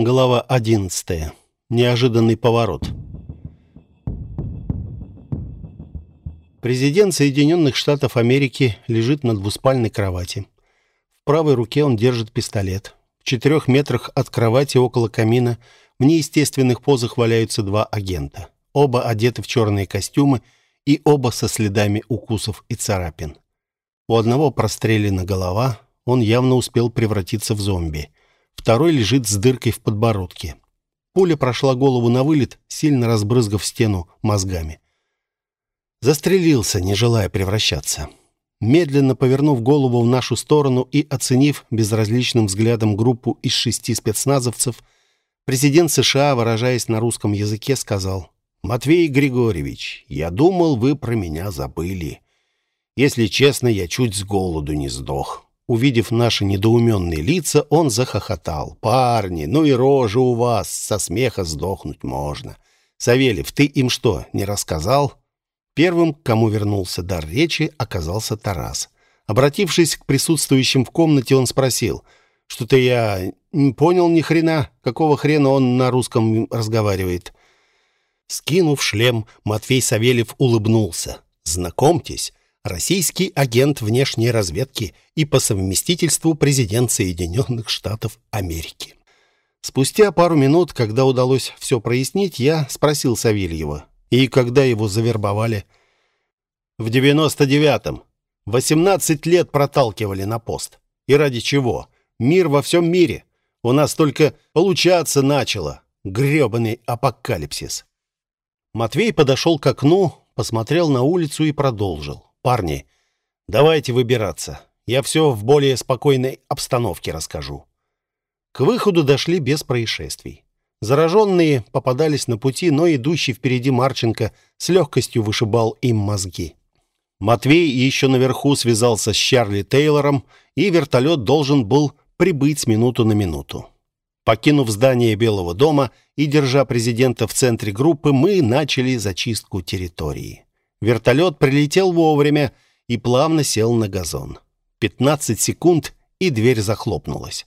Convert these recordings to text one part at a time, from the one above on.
Глава 11. Неожиданный поворот. Президент Соединенных Штатов Америки лежит на двуспальной кровати. В правой руке он держит пистолет. В четырех метрах от кровати около камина в неестественных позах валяются два агента. Оба одеты в черные костюмы и оба со следами укусов и царапин. У одного прострелена голова, он явно успел превратиться в зомби. Второй лежит с дыркой в подбородке. Пуля прошла голову на вылет, сильно разбрызгав стену мозгами. Застрелился, не желая превращаться. Медленно повернув голову в нашу сторону и оценив безразличным взглядом группу из шести спецназовцев, президент США, выражаясь на русском языке, сказал «Матвей Григорьевич, я думал, вы про меня забыли. Если честно, я чуть с голоду не сдох. Увидев наши недоуменные лица, он захохотал. «Парни, ну и рожа у вас, со смеха сдохнуть можно. Савельев, ты им что, не рассказал?» Первым, кому вернулся дар речи, оказался Тарас. Обратившись к присутствующим в комнате, он спросил, «Что-то я не понял ни хрена. Какого хрена он на русском разговаривает?» Скинув шлем, Матвей Савельев улыбнулся. «Знакомьтесь, российский агент внешней разведки и по совместительству президент Соединенных Штатов Америки. Спустя пару минут, когда удалось все прояснить, я спросил Савельева, и когда его завербовали? В 99-м. 18 лет проталкивали на пост. И ради чего? Мир во всем мире. У нас только получаться начало. Гребаный апокалипсис. Матвей подошел к окну, посмотрел на улицу и продолжил. Парни, давайте выбираться. Я все в более спокойной обстановке расскажу. К выходу дошли без происшествий. Зараженные попадались на пути, но идущий впереди Марченко с легкостью вышибал им мозги. Матвей еще наверху связался с Чарли Тейлором, и вертолет должен был прибыть с минуту на минуту. Покинув здание Белого дома и держа президента в центре группы, мы начали зачистку территории. Вертолет прилетел вовремя и плавно сел на газон. 15 секунд, и дверь захлопнулась.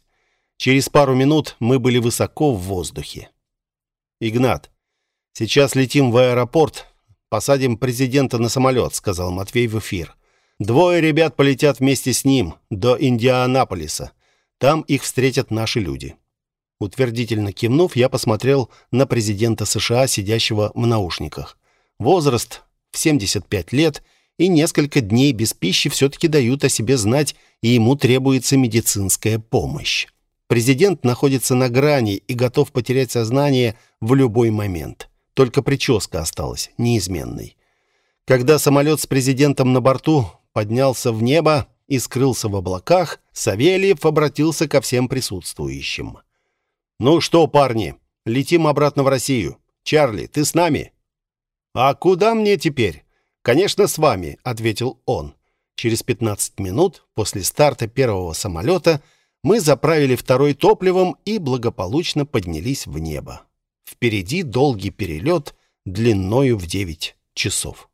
Через пару минут мы были высоко в воздухе. «Игнат, сейчас летим в аэропорт, посадим президента на самолет», сказал Матвей в эфир. «Двое ребят полетят вместе с ним до Индианаполиса. Там их встретят наши люди». Утвердительно кивнув, я посмотрел на президента США, сидящего в наушниках. Возраст в 75 лет и несколько дней без пищи все-таки дают о себе знать, и ему требуется медицинская помощь. Президент находится на грани и готов потерять сознание в любой момент. Только прическа осталась неизменной. Когда самолет с президентом на борту поднялся в небо и скрылся в облаках, Савельев обратился ко всем присутствующим. «Ну что, парни, летим обратно в Россию. Чарли, ты с нами?» «А куда мне теперь?» «Конечно, с вами», — ответил он. Через 15 минут после старта первого самолета мы заправили второй топливом и благополучно поднялись в небо. Впереди долгий перелет длиною в 9 часов.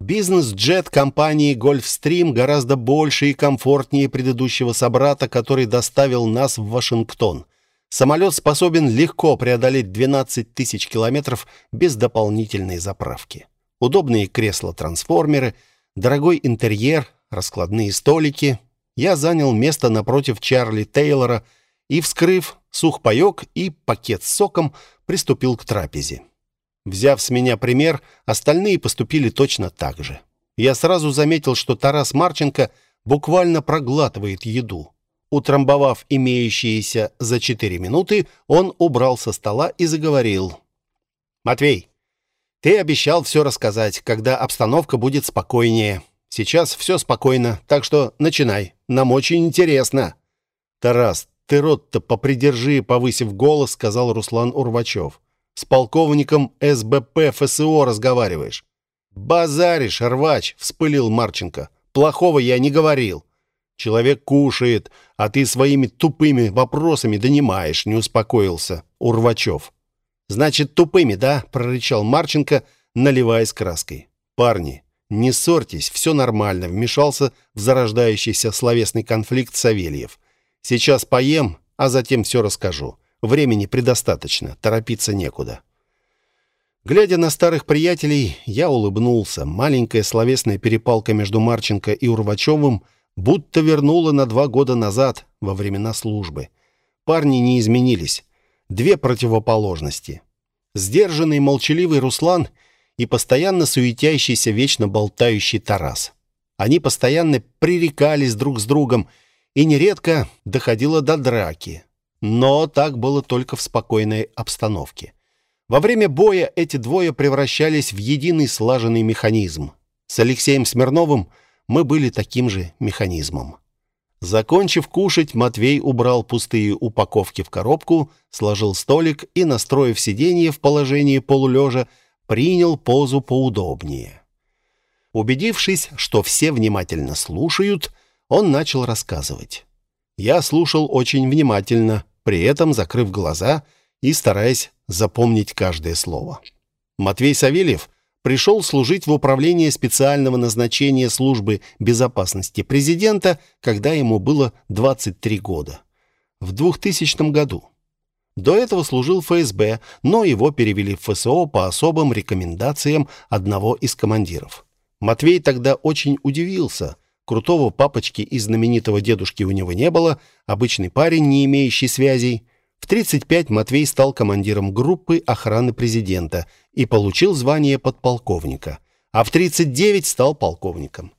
Бизнес-джет компании «Гольфстрим» гораздо больше и комфортнее предыдущего собрата, который доставил нас в Вашингтон — Самолет способен легко преодолеть 12 тысяч километров без дополнительной заправки. Удобные кресла-трансформеры, дорогой интерьер, раскладные столики. Я занял место напротив Чарли Тейлора и, вскрыв сухпайок и пакет с соком, приступил к трапезе. Взяв с меня пример, остальные поступили точно так же. Я сразу заметил, что Тарас Марченко буквально проглатывает еду. Утрамбовав имеющиеся за четыре минуты, он убрал со стола и заговорил. «Матвей, ты обещал все рассказать, когда обстановка будет спокойнее. Сейчас все спокойно, так что начинай. Нам очень интересно». «Тарас, ты рот-то попридержи», — повысив голос, сказал Руслан Урвачев. «С полковником СБП ФСО разговариваешь». «Базаришь, рвач», — вспылил Марченко. «Плохого я не говорил». Человек кушает, а ты своими тупыми вопросами донимаешь, не успокоился Урвачев. Значит, тупыми, да? прорычал Марченко, наливаясь краской. Парни, не ссорьтесь, все нормально, вмешался в зарождающийся словесный конфликт Савельев. Сейчас поем, а затем все расскажу. Времени предостаточно, торопиться некуда. Глядя на старых приятелей, я улыбнулся. Маленькая словесная перепалка между Марченко и Урвачевым будто вернула на два года назад, во времена службы. Парни не изменились. Две противоположности. Сдержанный, молчаливый Руслан и постоянно суетящийся, вечно болтающий Тарас. Они постоянно пререкались друг с другом, и нередко доходило до драки. Но так было только в спокойной обстановке. Во время боя эти двое превращались в единый слаженный механизм. С Алексеем Смирновым мы были таким же механизмом. Закончив кушать, Матвей убрал пустые упаковки в коробку, сложил столик и, настроив сиденье в положении полулежа, принял позу поудобнее. Убедившись, что все внимательно слушают, он начал рассказывать. Я слушал очень внимательно, при этом закрыв глаза и стараясь запомнить каждое слово. Матвей Савельев пришел служить в управление специального назначения службы безопасности президента, когда ему было 23 года. В 2000 году. До этого служил ФСБ, но его перевели в ФСО по особым рекомендациям одного из командиров. Матвей тогда очень удивился. Крутого папочки и знаменитого дедушки у него не было, обычный парень, не имеющий связей. В 35 Матвей стал командиром группы охраны президента и получил звание подполковника, а в 39 стал полковником.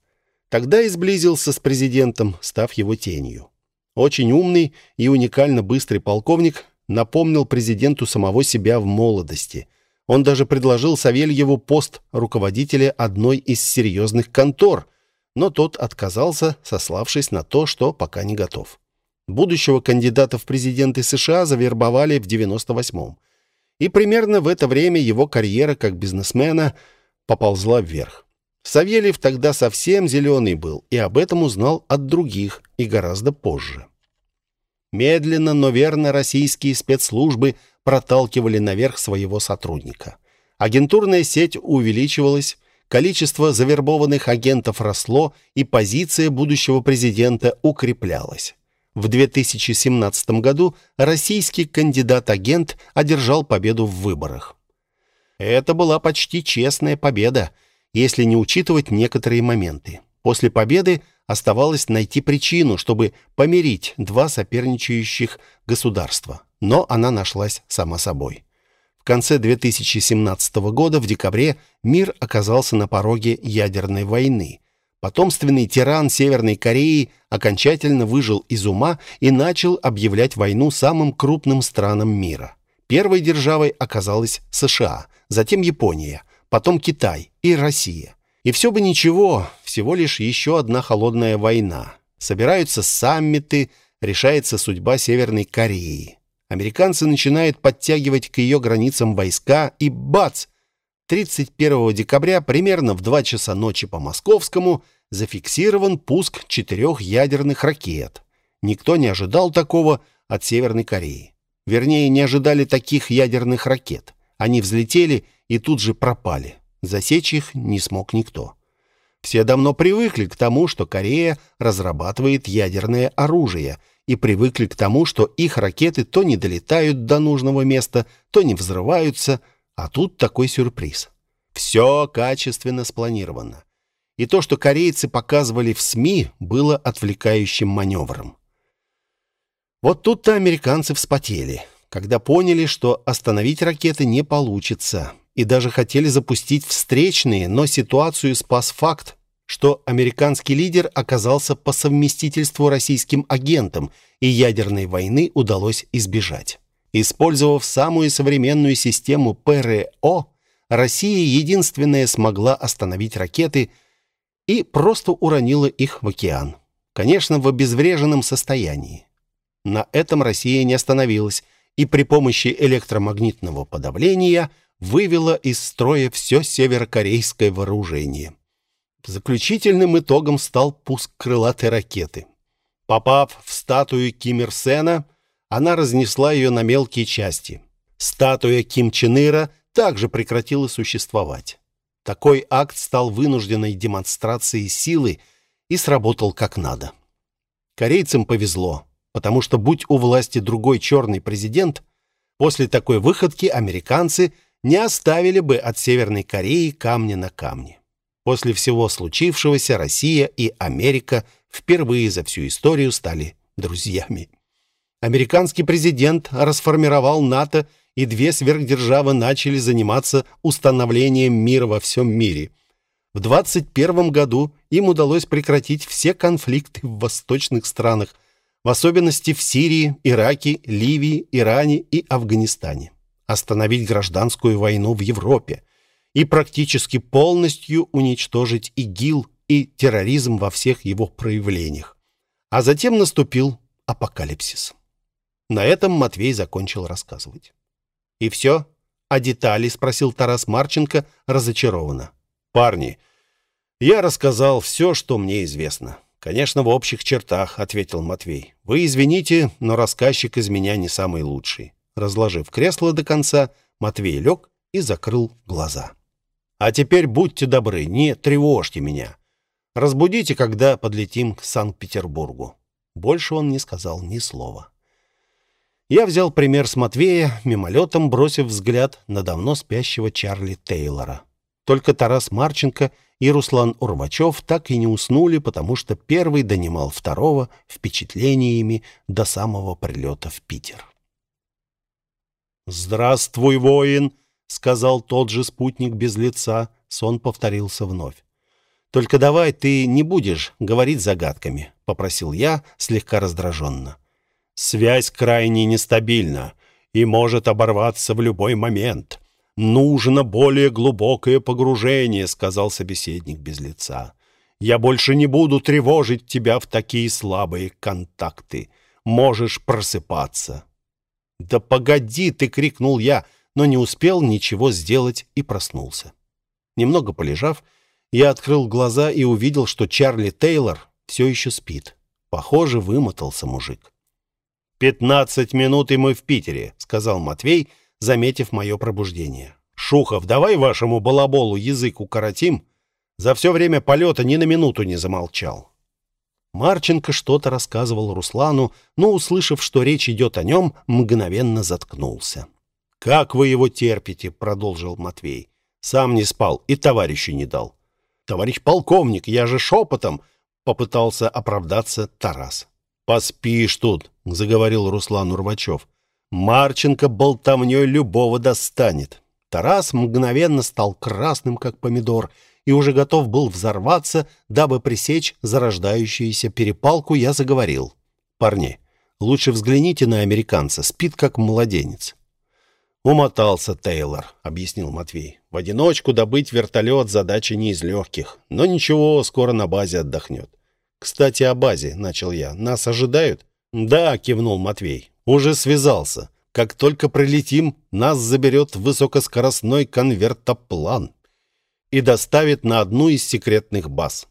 Тогда и сблизился с президентом, став его тенью. Очень умный и уникально быстрый полковник напомнил президенту самого себя в молодости. Он даже предложил Савельеву пост руководителя одной из серьезных контор, но тот отказался, сославшись на то, что пока не готов. Будущего кандидата в президенты США завербовали в 98-м. И примерно в это время его карьера как бизнесмена поползла вверх. Савельев тогда совсем зеленый был, и об этом узнал от других и гораздо позже. Медленно, но верно российские спецслужбы проталкивали наверх своего сотрудника. Агентурная сеть увеличивалась, количество завербованных агентов росло, и позиция будущего президента укреплялась. В 2017 году российский кандидат-агент одержал победу в выборах. Это была почти честная победа, если не учитывать некоторые моменты. После победы оставалось найти причину, чтобы помирить два соперничающих государства, но она нашлась сама собой. В конце 2017 года, в декабре, мир оказался на пороге ядерной войны – Потомственный тиран Северной Кореи окончательно выжил из ума и начал объявлять войну самым крупным странам мира. Первой державой оказалась США, затем Япония, потом Китай и Россия. И все бы ничего, всего лишь еще одна холодная война. Собираются саммиты, решается судьба Северной Кореи. Американцы начинают подтягивать к ее границам войска, и бац! 31 декабря примерно в 2 часа ночи по московскому зафиксирован пуск четырех ядерных ракет. Никто не ожидал такого от Северной Кореи. Вернее, не ожидали таких ядерных ракет. Они взлетели и тут же пропали. Засечь их не смог никто. Все давно привыкли к тому, что Корея разрабатывает ядерное оружие, и привыкли к тому, что их ракеты то не долетают до нужного места, то не взрываются, а тут такой сюрприз. Все качественно спланировано. И то, что корейцы показывали в СМИ, было отвлекающим маневром. Вот тут-то американцы вспотели, когда поняли, что остановить ракеты не получится, и даже хотели запустить встречные, но ситуацию спас факт, что американский лидер оказался по совместительству российским агентом, и ядерной войны удалось избежать. Использовав самую современную систему ПРО, Россия единственная смогла остановить ракеты и просто уронила их в океан. Конечно, в обезвреженном состоянии. На этом Россия не остановилась и при помощи электромагнитного подавления вывела из строя все северокорейское вооружение. Заключительным итогом стал пуск крылатой ракеты. Попав в статую Ким Ир Сена, она разнесла ее на мелкие части. Статуя Ким Чен Ира также прекратила существовать. Такой акт стал вынужденной демонстрацией силы и сработал как надо. Корейцам повезло, потому что будь у власти другой черный президент, После такой выходки американцы не оставили бы от Северной Кореи камня на камне. После всего случившегося Россия и Америка впервые за всю историю стали друзьями. Американский президент расформировал НАТО, и две сверхдержавы начали заниматься установлением мира во всем мире. В 21 году им удалось прекратить все конфликты в восточных странах, в особенности в Сирии, Ираке, Ливии, Иране и Афганистане. Остановить гражданскую войну в Европе и практически полностью уничтожить ИГИЛ и терроризм во всех его проявлениях. А затем наступил апокалипсис. На этом Матвей закончил рассказывать. «И все? А детали?» — спросил Тарас Марченко разочарованно. «Парни, я рассказал все, что мне известно. Конечно, в общих чертах», — ответил Матвей. «Вы извините, но рассказчик из меня не самый лучший». Разложив кресло до конца, Матвей лег и закрыл глаза. «А теперь будьте добры, не тревожьте меня. Разбудите, когда подлетим к Санкт-Петербургу». Больше он не сказал ни слова. Я взял пример с Матвея, мимолетом бросив взгляд на давно спящего Чарли Тейлора. Только Тарас Марченко и Руслан Урвачев так и не уснули, потому что первый донимал второго впечатлениями до самого прилета в Питер. «Здравствуй, воин!» — сказал тот же спутник без лица. Сон повторился вновь. «Только давай ты не будешь говорить загадками», — попросил я слегка раздраженно. Связь крайне нестабильна и может оборваться в любой момент. Нужно более глубокое погружение, сказал собеседник без лица. Я больше не буду тревожить тебя в такие слабые контакты. Можешь просыпаться. Да погоди, ты крикнул я, но не успел ничего сделать и проснулся. Немного полежав, я открыл глаза и увидел, что Чарли Тейлор все еще спит. Похоже, вымотался мужик. «Пятнадцать минут, и мы в Питере», — сказал Матвей, заметив мое пробуждение. «Шухов, давай вашему балаболу язык укоротим». За все время полета ни на минуту не замолчал. Марченко что-то рассказывал Руслану, но, услышав, что речь идет о нем, мгновенно заткнулся. «Как вы его терпите?» — продолжил Матвей. «Сам не спал и товарищу не дал». «Товарищ полковник, я же шепотом!» — попытался оправдаться Тарас. «Поспишь тут», — заговорил Руслан Урвачев. «Марченко болтовней любого достанет». Тарас мгновенно стал красным, как помидор, и уже готов был взорваться, дабы пресечь зарождающуюся перепалку, я заговорил. «Парни, лучше взгляните на американца, спит как младенец». «Умотался Тейлор», — объяснил Матвей. «В одиночку добыть вертолет задача не из легких, но ничего, скоро на базе отдохнет». «Кстати, о базе», — начал я. «Нас ожидают?» «Да», — кивнул Матвей. «Уже связался. Как только прилетим, нас заберет высокоскоростной конвертоплан и доставит на одну из секретных баз».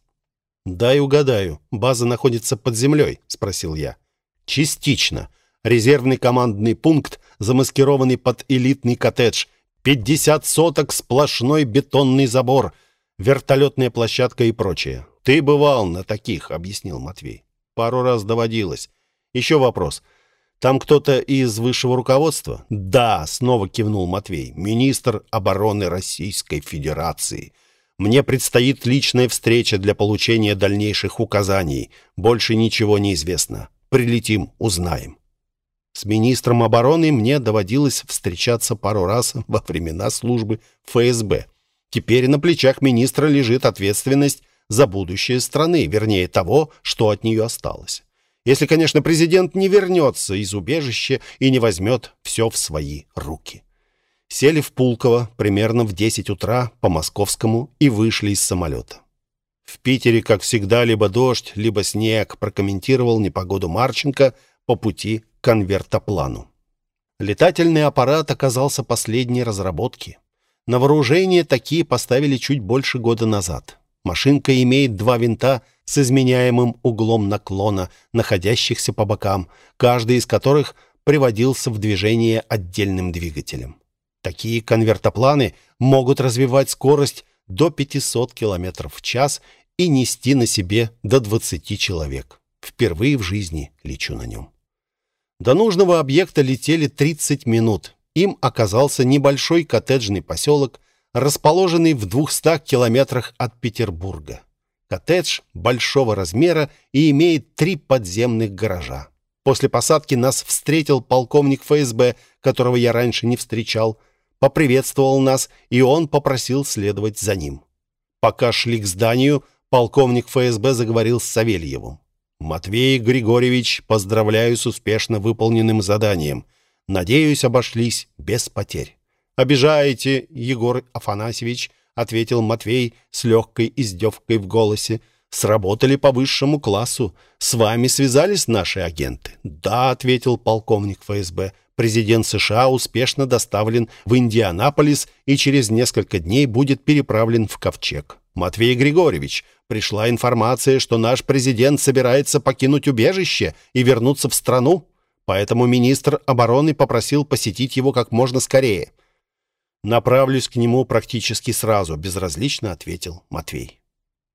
«Дай угадаю, база находится под землей?» — спросил я. «Частично. Резервный командный пункт, замаскированный под элитный коттедж. 50 соток, сплошной бетонный забор, вертолетная площадка и прочее. «Ты бывал на таких», — объяснил Матвей. «Пару раз доводилось. Еще вопрос. Там кто-то из высшего руководства?» «Да», — снова кивнул Матвей. «Министр обороны Российской Федерации. Мне предстоит личная встреча для получения дальнейших указаний. Больше ничего не известно. Прилетим, узнаем». С министром обороны мне доводилось встречаться пару раз во времена службы ФСБ. Теперь на плечах министра лежит ответственность за будущее страны, вернее того, что от нее осталось. Если, конечно, президент не вернется из убежища и не возьмет все в свои руки. Сели в Пулково примерно в 10 утра по московскому и вышли из самолета. В Питере, как всегда, либо дождь, либо снег, прокомментировал непогоду Марченко по пути к конвертоплану. Летательный аппарат оказался последней разработки. На вооружение такие поставили чуть больше года назад. Машинка имеет два винта с изменяемым углом наклона, находящихся по бокам, каждый из которых приводился в движение отдельным двигателем. Такие конвертопланы могут развивать скорость до 500 км в час и нести на себе до 20 человек. Впервые в жизни лечу на нем. До нужного объекта летели 30 минут, им оказался небольшой коттеджный поселок, расположенный в 200 километрах от Петербурга. Коттедж большого размера и имеет три подземных гаража. После посадки нас встретил полковник ФСБ, которого я раньше не встречал, поприветствовал нас, и он попросил следовать за ним. Пока шли к зданию, полковник ФСБ заговорил с Савельевым. «Матвей Григорьевич, поздравляю с успешно выполненным заданием. Надеюсь, обошлись без потерь». «Обижаете, Егор Афанасьевич», — ответил Матвей с легкой издевкой в голосе. «Сработали по высшему классу. С вами связались наши агенты?» «Да», — ответил полковник ФСБ. «Президент США успешно доставлен в Индианаполис и через несколько дней будет переправлен в Ковчег. Матвей Григорьевич, пришла информация, что наш президент собирается покинуть убежище и вернуться в страну, поэтому министр обороны попросил посетить его как можно скорее. «Направлюсь к нему практически сразу», — безразлично ответил Матвей.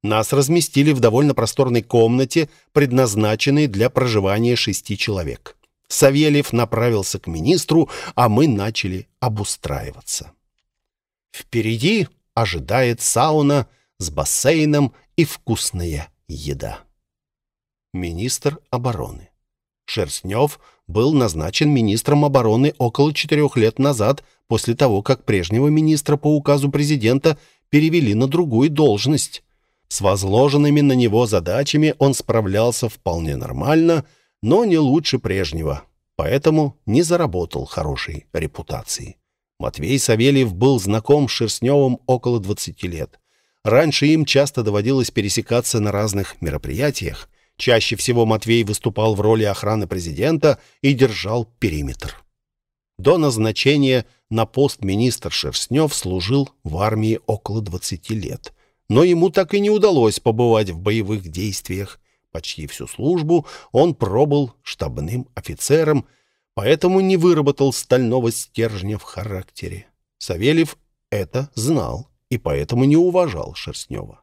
Нас разместили в довольно просторной комнате, предназначенной для проживания шести человек. Савельев направился к министру, а мы начали обустраиваться. Впереди ожидает сауна с бассейном и вкусная еда. Министр обороны. Шерстнев был назначен министром обороны около четырех лет назад, после того, как прежнего министра по указу президента перевели на другую должность. С возложенными на него задачами он справлялся вполне нормально, но не лучше прежнего, поэтому не заработал хорошей репутации. Матвей Савельев был знаком с Шерстневым около 20 лет. Раньше им часто доводилось пересекаться на разных мероприятиях. Чаще всего Матвей выступал в роли охраны президента и держал периметр. До назначения на пост министр Шерстнев служил в армии около 20 лет. Но ему так и не удалось побывать в боевых действиях. Почти всю службу он пробыл штабным офицером, поэтому не выработал стального стержня в характере. Савельев это знал и поэтому не уважал Шерстнева.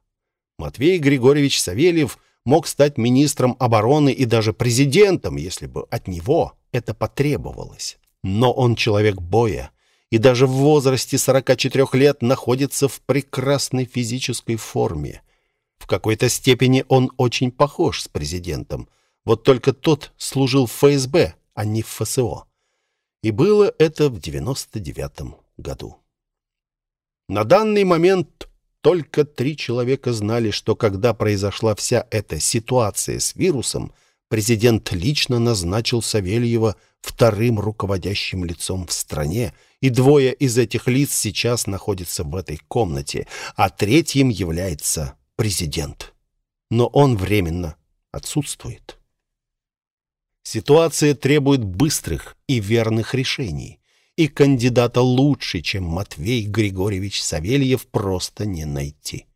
Матвей Григорьевич Савельев мог стать министром обороны и даже президентом, если бы от него это потребовалось. Но он человек боя, и даже в возрасте 44 лет находится в прекрасной физической форме. В какой-то степени он очень похож с президентом. Вот только тот служил в ФСБ, а не в ФСО. И было это в 99 году. На данный момент только три человека знали, что когда произошла вся эта ситуация с вирусом, президент лично назначил Савельева вторым руководящим лицом в стране, и двое из этих лиц сейчас находятся в этой комнате, а третьим является президент. Но он временно отсутствует. Ситуация требует быстрых и верных решений и кандидата лучше, чем Матвей Григорьевич Савельев, просто не найти.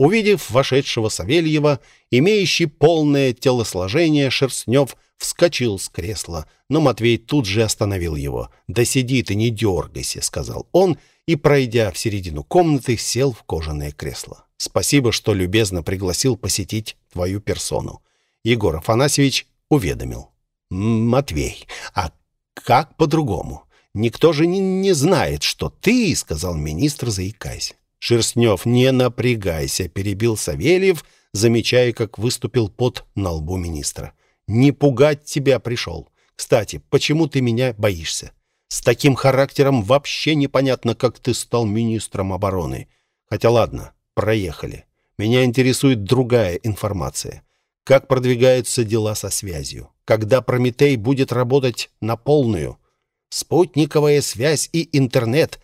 Увидев вошедшего Савельева, имеющий полное телосложение, Шерстнев вскочил с кресла, но Матвей тут же остановил его. «Да сиди ты, не дергайся», — сказал он, и, пройдя в середину комнаты, сел в кожаное кресло. «Спасибо, что любезно пригласил посетить твою персону». Егор Афанасьевич уведомил. «Матвей, а как по-другому? Никто же не, не знает, что ты, — сказал министр, заикаясь. Шерстнев, не напрягайся, — перебил Савельев, замечая, как выступил пот на лбу министра. Не пугать тебя пришел. Кстати, почему ты меня боишься? С таким характером вообще непонятно, как ты стал министром обороны. Хотя ладно, проехали. Меня интересует другая информация. Как продвигаются дела со связью? Когда Прометей будет работать на полную? Спутниковая связь и интернет,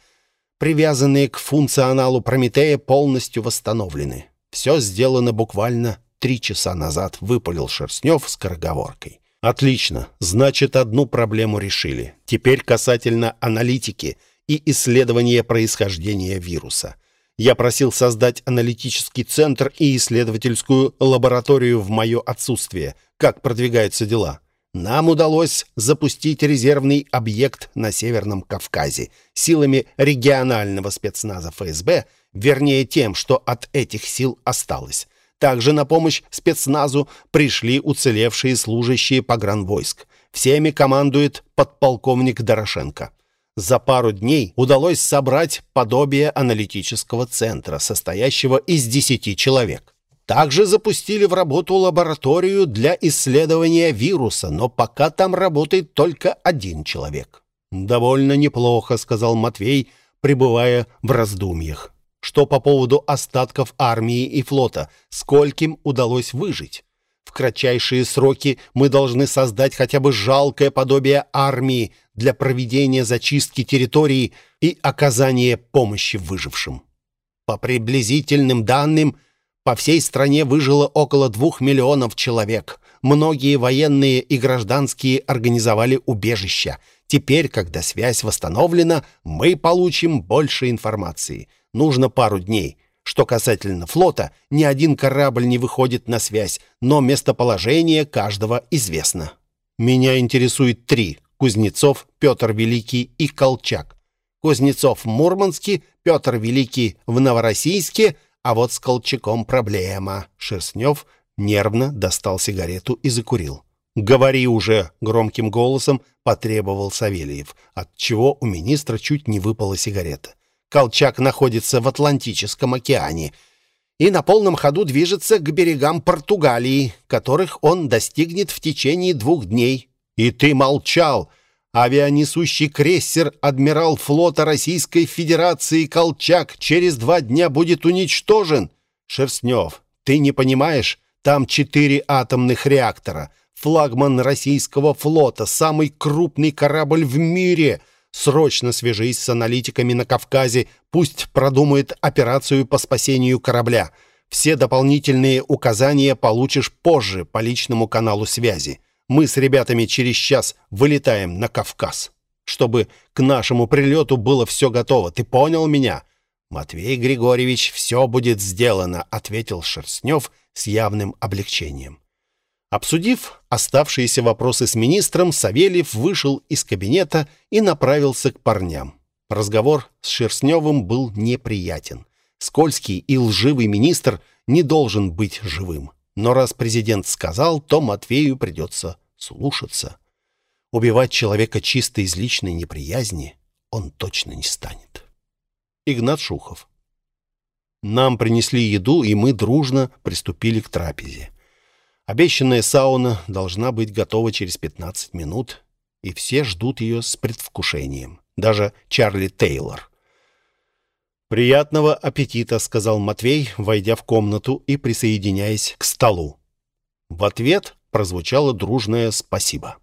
привязанные к функционалу Прометея, полностью восстановлены. Все сделано буквально три часа назад, выпалил Шерстнев скороговоркой. Отлично, значит, одну проблему решили. Теперь касательно аналитики и исследования происхождения вируса. Я просил создать аналитический центр и исследовательскую лабораторию в мое отсутствие. Как продвигаются дела? Нам удалось запустить резервный объект на Северном Кавказе силами регионального спецназа ФСБ, вернее тем, что от этих сил осталось. Также на помощь спецназу пришли уцелевшие служащие погранвойск. Всеми командует подполковник Дорошенко. За пару дней удалось собрать подобие аналитического центра, состоящего из 10 человек. Также запустили в работу лабораторию для исследования вируса, но пока там работает только один человек. «Довольно неплохо», — сказал Матвей, пребывая в раздумьях. «Что по поводу остатков армии и флота? Скольким удалось выжить? В кратчайшие сроки мы должны создать хотя бы жалкое подобие армии для проведения зачистки территории и оказания помощи выжившим. По приблизительным данным, по всей стране выжило около двух миллионов человек. Многие военные и гражданские организовали убежища. Теперь, когда связь восстановлена, мы получим больше информации. Нужно пару дней. Что касательно флота, ни один корабль не выходит на связь, но местоположение каждого известно. Меня интересует три. Кузнецов, Петр Великий и Колчак. Кузнецов в Мурманске, Петр Великий в Новороссийске – а вот с Колчаком проблема. Шерстнев нервно достал сигарету и закурил. «Говори уже!» — громким голосом потребовал Савельев, от чего у министра чуть не выпала сигарета. «Колчак находится в Атлантическом океане и на полном ходу движется к берегам Португалии, которых он достигнет в течение двух дней. И ты молчал!» Авианесущий крейсер «Адмирал флота Российской Федерации Колчак» через два дня будет уничтожен. Шерстнев, ты не понимаешь? Там четыре атомных реактора. Флагман российского флота, самый крупный корабль в мире. Срочно свяжись с аналитиками на Кавказе. Пусть продумают операцию по спасению корабля. Все дополнительные указания получишь позже по личному каналу связи. Мы с ребятами через час вылетаем на Кавказ, чтобы к нашему прилету было все готово. Ты понял меня?» «Матвей Григорьевич, все будет сделано», — ответил Шерстнев с явным облегчением. Обсудив оставшиеся вопросы с министром, Савельев вышел из кабинета и направился к парням. Разговор с Шерстневым был неприятен. Скользкий и лживый министр не должен быть живым. Но раз президент сказал, то Матвею придется слушаться. Убивать человека чисто из личной неприязни он точно не станет. Игнат Шухов. Нам принесли еду, и мы дружно приступили к трапезе. Обещанная сауна должна быть готова через 15 минут, и все ждут ее с предвкушением. Даже Чарли Тейлор. «Приятного аппетита», — сказал Матвей, войдя в комнату и присоединяясь к столу. В ответ прозвучало дружное «спасибо».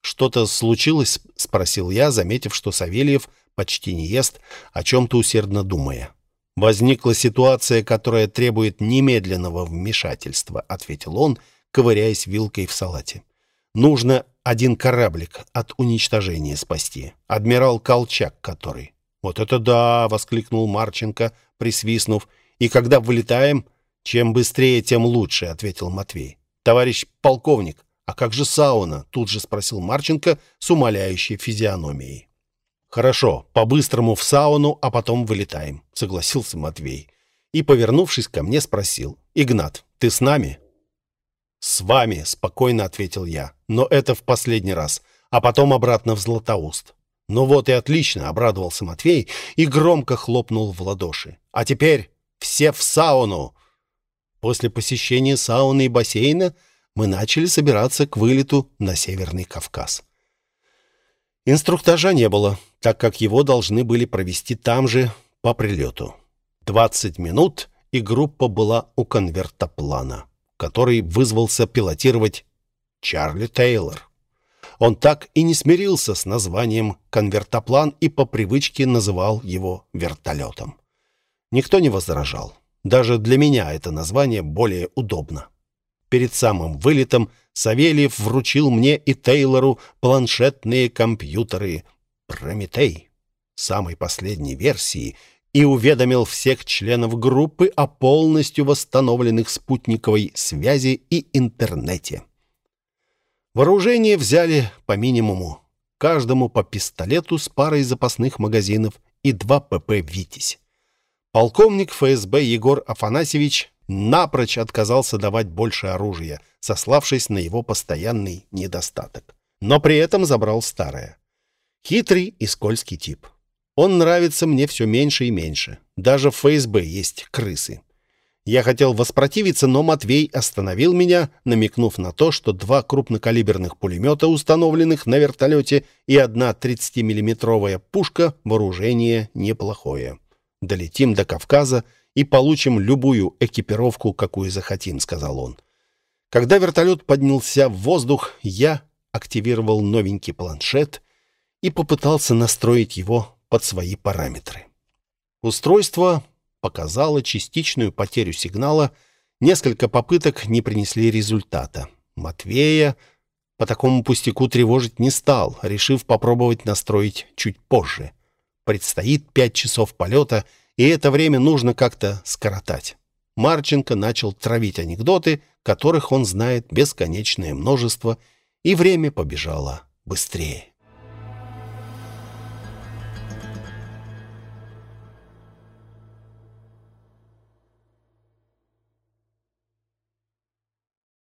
«Что-то случилось?» — спросил я, заметив, что Савельев почти не ест, о чем-то усердно думая. «Возникла ситуация, которая требует немедленного вмешательства», — ответил он, ковыряясь вилкой в салате. «Нужно один кораблик от уничтожения спасти. Адмирал Колчак который. «Вот это да!» — воскликнул Марченко, присвистнув. «И когда вылетаем, чем быстрее, тем лучше», — ответил Матвей. «Товарищ полковник, а как же сауна?» — тут же спросил Марченко с умоляющей физиономией. «Хорошо, по-быстрому в сауну, а потом вылетаем», — согласился Матвей. И, повернувшись ко мне, спросил. «Игнат, ты с нами?» «С вами», — спокойно ответил я. «Но это в последний раз, а потом обратно в Златоуст». «Ну вот и отлично!» — обрадовался Матвей и громко хлопнул в ладоши. «А теперь все в сауну!» После посещения сауны и бассейна мы начали собираться к вылету на Северный Кавказ. Инструктажа не было, так как его должны были провести там же по прилету. 20 минут, и группа была у конвертоплана, который вызвался пилотировать Чарли Тейлор. Он так и не смирился с названием «конвертоплан» и по привычке называл его вертолетом. Никто не возражал. Даже для меня это название более удобно. Перед самым вылетом Савельев вручил мне и Тейлору планшетные компьютеры «Прометей» самой последней версии и уведомил всех членов группы о полностью восстановленных спутниковой связи и интернете. Вооружение взяли по минимуму. Каждому по пистолету с парой запасных магазинов и два ПП «Витязь». Полковник ФСБ Егор Афанасьевич напрочь отказался давать больше оружия, сославшись на его постоянный недостаток. Но при этом забрал старое. Хитрый и скользкий тип. Он нравится мне все меньше и меньше. Даже в ФСБ есть крысы. Я хотел воспротивиться, но Матвей остановил меня, намекнув на то, что два крупнокалиберных пулемета, установленных на вертолете, и одна 30-миллиметровая пушка — вооружение неплохое. Долетим до Кавказа и получим любую экипировку, какую захотим, — сказал он. Когда вертолет поднялся в воздух, я активировал новенький планшет и попытался настроить его под свои параметры. Устройство показала частичную потерю сигнала, несколько попыток не принесли результата. Матвея по такому пустяку тревожить не стал, решив попробовать настроить чуть позже. Предстоит пять часов полета, и это время нужно как-то скоротать. Марченко начал травить анекдоты, которых он знает бесконечное множество, и время побежало быстрее.